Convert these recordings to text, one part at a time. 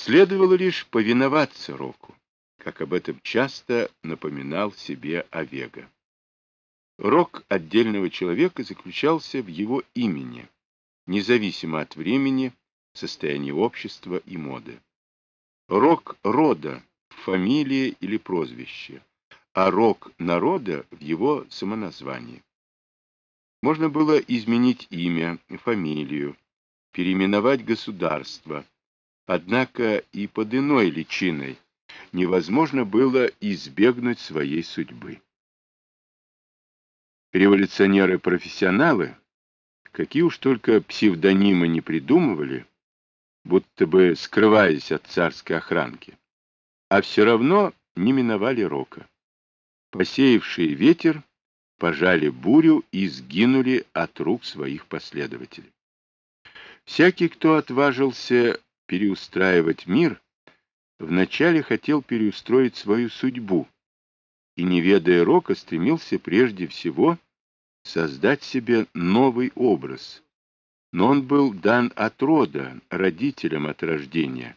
Следовало лишь повиноваться Року, как об этом часто напоминал себе Овега. Рок отдельного человека заключался в его имени, независимо от времени, состояния общества и моды. Рок рода в фамилии или прозвище, а рок народа в его самоназвании. Можно было изменить имя, фамилию, переименовать государство, однако и под иной личиной невозможно было избегнуть своей судьбы. Революционеры-профессионалы, какие уж только псевдонимы не придумывали, будто бы скрываясь от царской охранки, а все равно не миновали рока. Посеявшие ветер пожали бурю и сгинули от рук своих последователей. Всякий, кто отважился переустраивать мир, вначале хотел переустроить свою судьбу, и, не ведая рока, стремился прежде всего создать себе новый образ. Но он был дан от рода, родителям от рождения,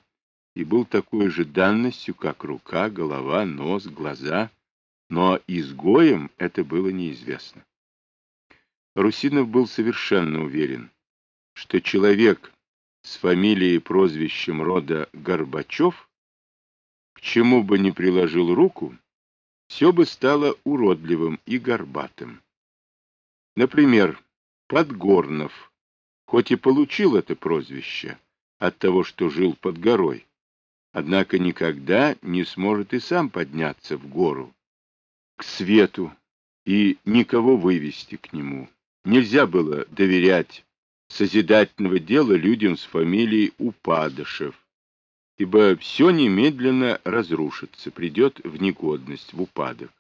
и был такой же данностью, как рука, голова, нос, глаза, но изгоем это было неизвестно. Русинов был совершенно уверен, что человек с фамилией и прозвищем рода Горбачев, к чему бы ни приложил руку, все бы стало уродливым и горбатым. Например, Подгорнов, хоть и получил это прозвище от того, что жил под горой, однако никогда не сможет и сам подняться в гору, к свету, и никого вывести к нему. Нельзя было доверять созидательного дела людям с фамилией Упадышев, ибо все немедленно разрушится, придет в негодность, в упадок.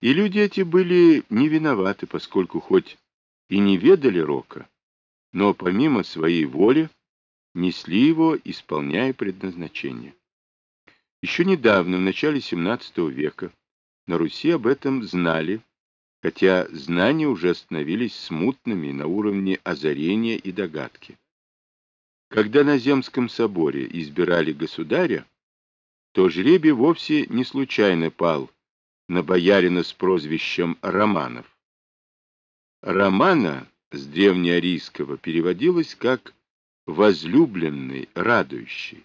И люди эти были не виноваты, поскольку хоть и не ведали рока, но помимо своей воли несли его, исполняя предназначение. Еще недавно, в начале XVII века, на Руси об этом знали, хотя знания уже становились смутными на уровне озарения и догадки. Когда на Земском соборе избирали государя, то жребий вовсе не случайно пал на боярина с прозвищем Романов. Романа с древнеарийского переводилось как «возлюбленный, радующий».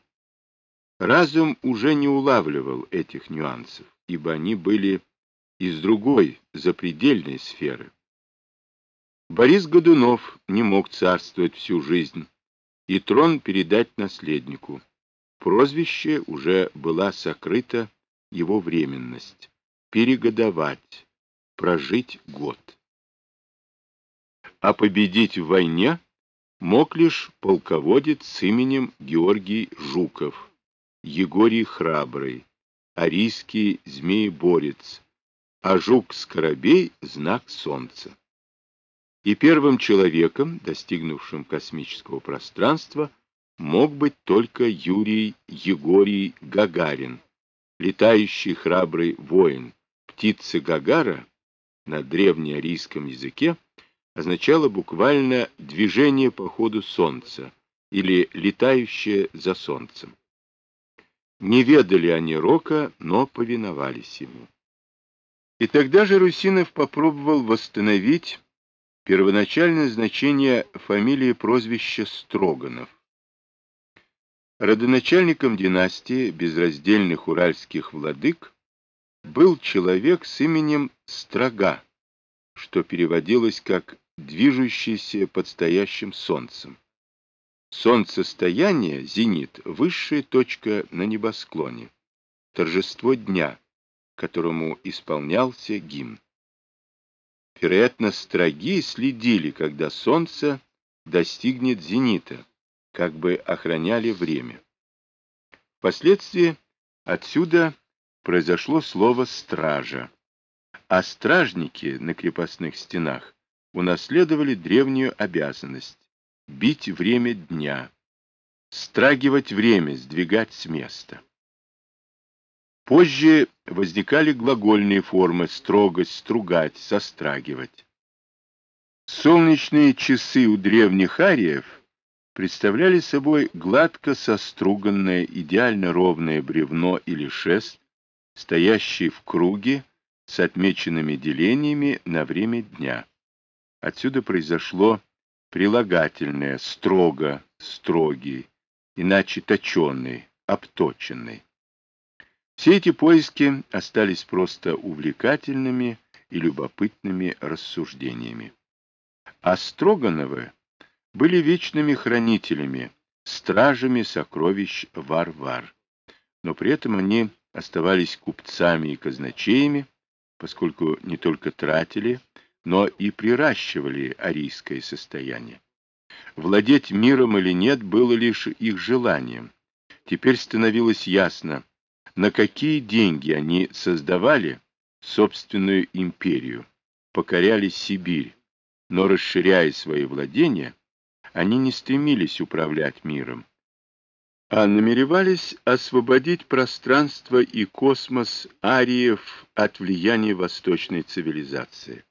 Разум уже не улавливал этих нюансов, ибо они были из другой, запредельной сферы. Борис Годунов не мог царствовать всю жизнь, и трон передать наследнику. Прозвище уже была сокрыта его временность — перегодовать, прожить год. А победить в войне мог лишь полководец с именем Георгий Жуков, Егорий Храбрый, Арийский Змееборец, а Жук-Скоробей — знак солнца и первым человеком, достигнувшим космического пространства, мог быть только Юрий Егорий Гагарин, летающий храбрый воин. Птица Гагара на древнеарийском языке означало буквально «движение по ходу солнца» или «летающее за солнцем». Не ведали они рока, но повиновались ему. И тогда же Русинов попробовал восстановить Первоначальное значение фамилии прозвища Строганов. Родоначальником династии безраздельных уральских владык был человек с именем Строга, что переводилось как «движущийся под стоящим солнцем». Солнцестояние, зенит, высшая точка на небосклоне, торжество дня, которому исполнялся гимн. Вероятно, строги следили, когда солнце достигнет зенита, как бы охраняли время. Впоследствии отсюда произошло слово «стража», а стражники на крепостных стенах унаследовали древнюю обязанность — бить время дня, страгивать время, сдвигать с места. Позже возникали глагольные формы строгость, стругать, сострагивать. Солнечные часы у древних ариев представляли собой гладко соструганное, идеально ровное бревно или шест, стоящий в круге с отмеченными делениями на время дня. Отсюда произошло прилагательное «строго», «строгий», иначе точенный, обточенный. Все эти поиски остались просто увлекательными и любопытными рассуждениями. А Строгановы были вечными хранителями, стражами сокровищ Варвар. Но при этом они оставались купцами и казначеями, поскольку не только тратили, но и приращивали арийское состояние. Владеть миром или нет было лишь их желанием. Теперь становилось ясно, на какие деньги они создавали собственную империю, покоряли Сибирь, но, расширяя свои владения, они не стремились управлять миром, а намеревались освободить пространство и космос ариев от влияния восточной цивилизации.